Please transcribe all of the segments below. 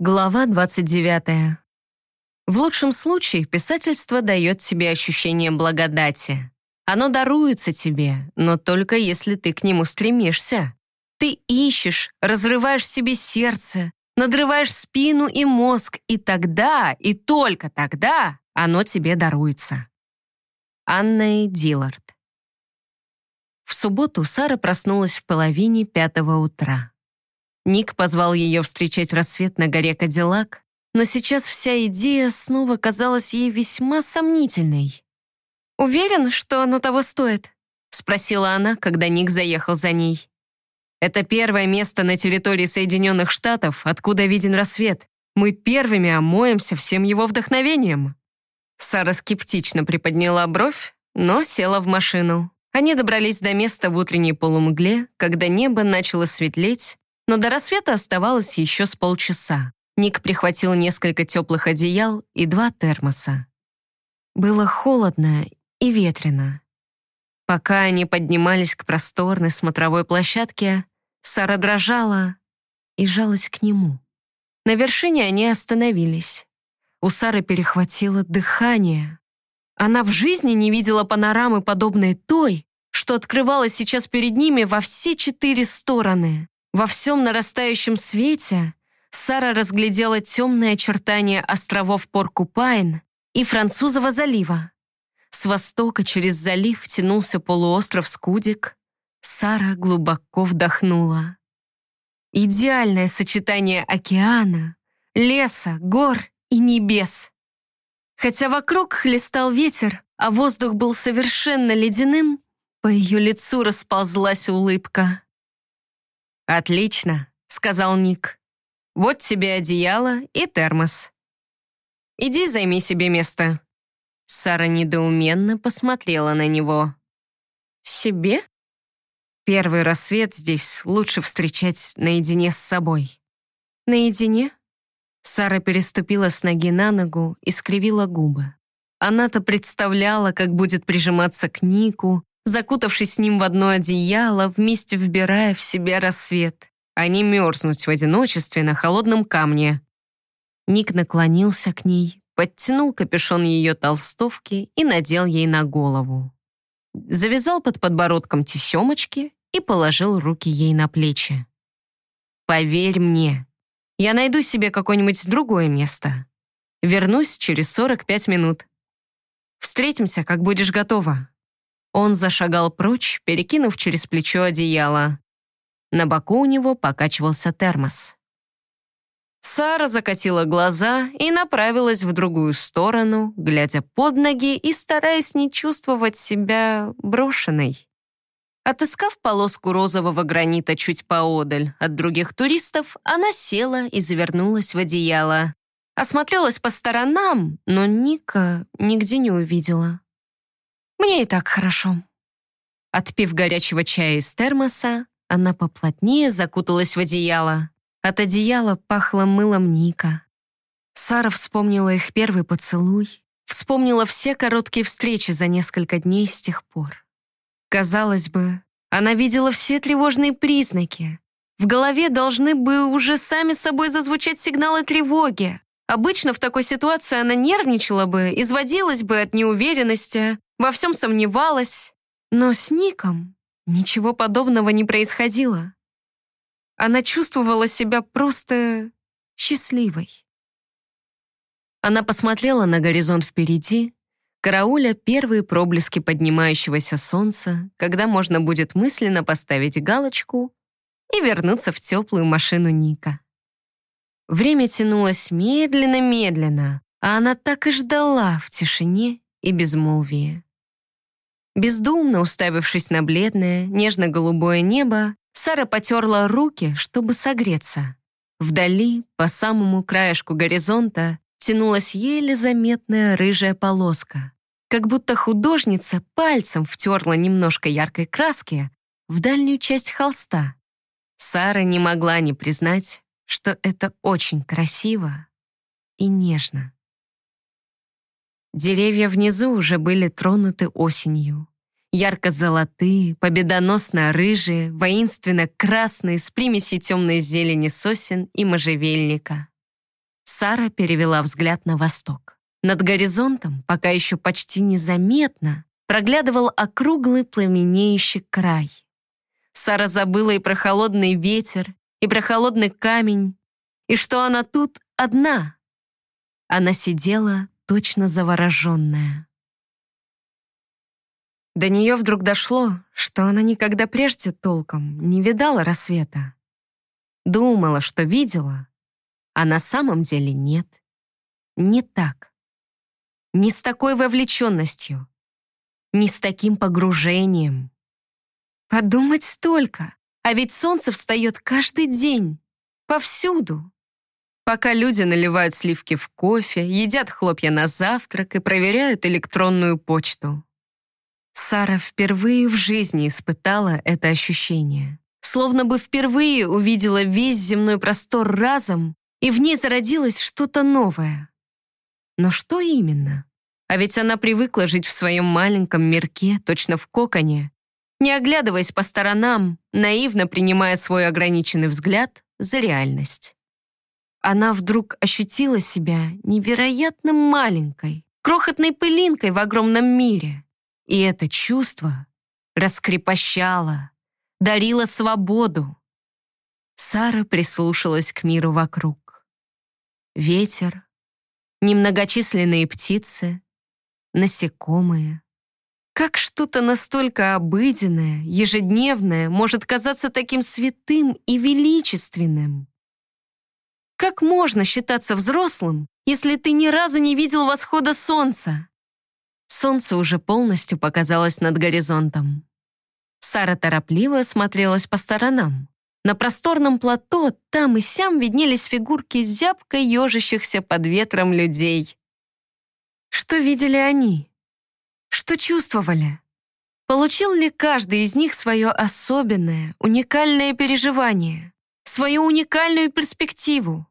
Глава 29. В лучшем случае писательство дает тебе ощущение благодати. Оно даруется тебе, но только если ты к нему стремишься. Ты ищешь, разрываешь себе сердце, надрываешь спину и мозг, и тогда, и только тогда оно тебе даруется. Анна и Диллард. В субботу Сара проснулась в половине пятого утра. Ник позвал ее встречать рассвет на горе Кадиллак, но сейчас вся идея снова казалась ей весьма сомнительной. «Уверен, что оно того стоит?» — спросила она, когда Ник заехал за ней. «Это первое место на территории Соединенных Штатов, откуда виден рассвет. Мы первыми омоемся всем его вдохновением». Сара скептично приподняла бровь, но села в машину. Они добрались до места в утренней полумгле, когда небо начало светлеть, но до рассвета оставалось еще с полчаса. Ник прихватил несколько теплых одеял и два термоса. Было холодно и ветрено. Пока они поднимались к просторной смотровой площадке, Сара дрожала и жалась к нему. На вершине они остановились. У Сары перехватило дыхание. Она в жизни не видела панорамы, подобной той, что открывалась сейчас перед ними во все четыре стороны. Во всем нарастающем свете Сара разглядела темные очертания островов Поркупайн и Французова залива. С востока через залив тянулся полуостров Скудик. Сара глубоко вдохнула. Идеальное сочетание океана, леса, гор и небес. Хотя вокруг хлестал ветер, а воздух был совершенно ледяным, по ее лицу расползлась улыбка. «Отлично», — сказал Ник. «Вот тебе одеяло и термос. Иди займи себе место». Сара недоуменно посмотрела на него. «Себе?» Первый рассвет здесь лучше встречать наедине с собой. «Наедине?» Сара переступила с ноги на ногу и скривила губы. Она-то представляла, как будет прижиматься к Нику, закутавшись с ним в одно одеяло, вместе вбирая в себя рассвет, а не мерзнуть в одиночестве на холодном камне. Ник наклонился к ней, подтянул капюшон ее толстовки и надел ей на голову. Завязал под подбородком тесемочки и положил руки ей на плечи. «Поверь мне, я найду себе какое-нибудь другое место. Вернусь через 45 минут. Встретимся, как будешь готова». Он зашагал прочь, перекинув через плечо одеяло. На боку у него покачивался термос. Сара закатила глаза и направилась в другую сторону, глядя под ноги и стараясь не чувствовать себя брошенной. Отыскав полоску розового гранита чуть поодаль от других туристов, она села и завернулась в одеяло. Осмотрелась по сторонам, но Ника нигде не увидела. Мне и так хорошо». Отпив горячего чая из термоса, она поплотнее закуталась в одеяло. От одеяла пахло мылом Ника. Сара вспомнила их первый поцелуй, вспомнила все короткие встречи за несколько дней с тех пор. Казалось бы, она видела все тревожные признаки. В голове должны бы уже сами собой зазвучать сигналы тревоги. Обычно в такой ситуации она нервничала бы, изводилась бы от неуверенности, во всем сомневалась. Но с Ником ничего подобного не происходило. Она чувствовала себя просто счастливой. Она посмотрела на горизонт впереди, карауля первые проблески поднимающегося солнца, когда можно будет мысленно поставить галочку и вернуться в теплую машину Ника. Время тянулось медленно-медленно, а она так и ждала в тишине и безмолвии. Бездумно уставившись на бледное, нежно-голубое небо, Сара потерла руки, чтобы согреться. Вдали, по самому краешку горизонта, тянулась еле заметная рыжая полоска, как будто художница пальцем втерла немножко яркой краски в дальнюю часть холста. Сара не могла не признать, что это очень красиво и нежно. Деревья внизу уже были тронуты осенью. Ярко-золотые, победоносно-рыжие, воинственно-красные с примесью темной зелени сосен и можжевельника. Сара перевела взгляд на восток. Над горизонтом, пока еще почти незаметно, проглядывал округлый пламенеющий край. Сара забыла и про холодный ветер, и про холодный камень, и что она тут одна. Она сидела точно завороженная. До нее вдруг дошло, что она никогда прежде толком не видала рассвета. Думала, что видела, а на самом деле нет. Не так. Не с такой вовлеченностью, не с таким погружением. Подумать столько, а ведь солнце встает каждый день, повсюду. Пока люди наливают сливки в кофе, едят хлопья на завтрак и проверяют электронную почту. Сара впервые в жизни испытала это ощущение. Словно бы впервые увидела весь земной простор разом, и в ней зародилось что-то новое. Но что именно? А ведь она привыкла жить в своем маленьком мирке, точно в коконе, не оглядываясь по сторонам, наивно принимая свой ограниченный взгляд за реальность. Она вдруг ощутила себя невероятно маленькой, крохотной пылинкой в огромном мире — и это чувство раскрепощало, дарило свободу. Сара прислушалась к миру вокруг. Ветер, немногочисленные птицы, насекомые. Как что-то настолько обыденное, ежедневное может казаться таким святым и величественным? Как можно считаться взрослым, если ты ни разу не видел восхода солнца? Солнце уже полностью показалось над горизонтом. Сара торопливо смотрелась по сторонам. На просторном плато там и сям виднелись фигурки зябко ежащихся под ветром людей. Что видели они? Что чувствовали? Получил ли каждый из них свое особенное, уникальное переживание, свою уникальную перспективу?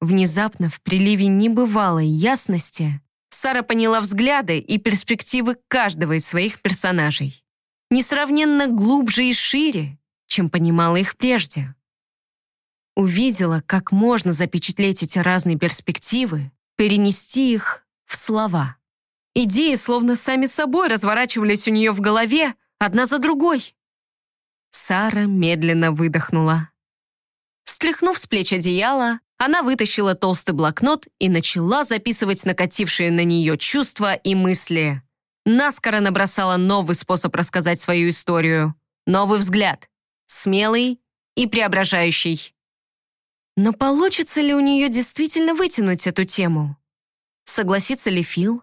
Внезапно в приливе небывалой ясности Сара поняла взгляды и перспективы каждого из своих персонажей. Несравненно глубже и шире, чем понимала их прежде. Увидела, как можно запечатлеть эти разные перспективы, перенести их в слова. Идеи словно сами собой разворачивались у нее в голове, одна за другой. Сара медленно выдохнула. Стряхнув с плеч одеяло, она вытащила толстый блокнот и начала записывать накатившие на нее чувства и мысли. Наскоро набросала новый способ рассказать свою историю. Новый взгляд. Смелый и преображающий. Но получится ли у нее действительно вытянуть эту тему? Согласится ли Фил?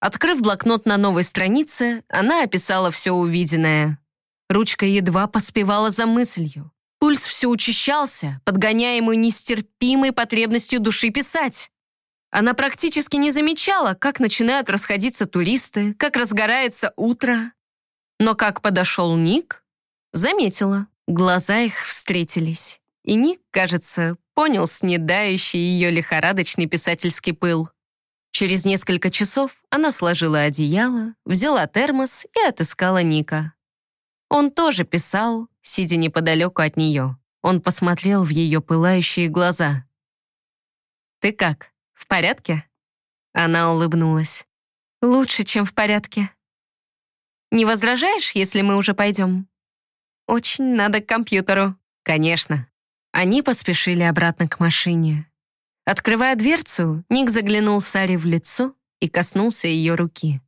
Открыв блокнот на новой странице, она описала все увиденное. Ручка едва поспевала за мыслью. Пульс все учащался, подгоняемый нестерпимой потребностью души писать. Она практически не замечала, как начинают расходиться туристы, как разгорается утро. Но как подошел Ник, заметила. Глаза их встретились. И Ник, кажется, понял снедающий ее лихорадочный писательский пыл. Через несколько часов она сложила одеяло, взяла термос и отыскала Ника. Он тоже писал, сидя неподалеку от нее. Он посмотрел в ее пылающие глаза. «Ты как, в порядке?» Она улыбнулась. «Лучше, чем в порядке. Не возражаешь, если мы уже пойдем?» «Очень надо к компьютеру». «Конечно». Они поспешили обратно к машине. Открывая дверцу, Ник заглянул Саре в лицо и коснулся ее руки.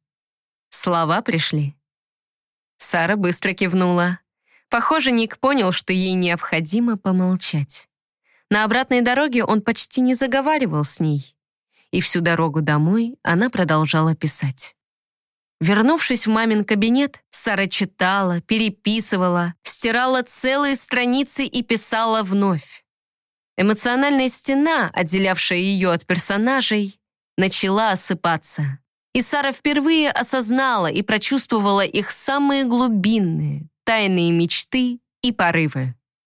Слова пришли. Сара быстро кивнула. Похоже, Ник понял, что ей необходимо помолчать. На обратной дороге он почти не заговаривал с ней. И всю дорогу домой она продолжала писать. Вернувшись в мамин кабинет, Сара читала, переписывала, стирала целые страницы и писала вновь. Эмоциональная стена, отделявшая ее от персонажей, начала осыпаться. И Сара впервые осознала и прочувствовала их самые глубинные, тайные мечты и порывы.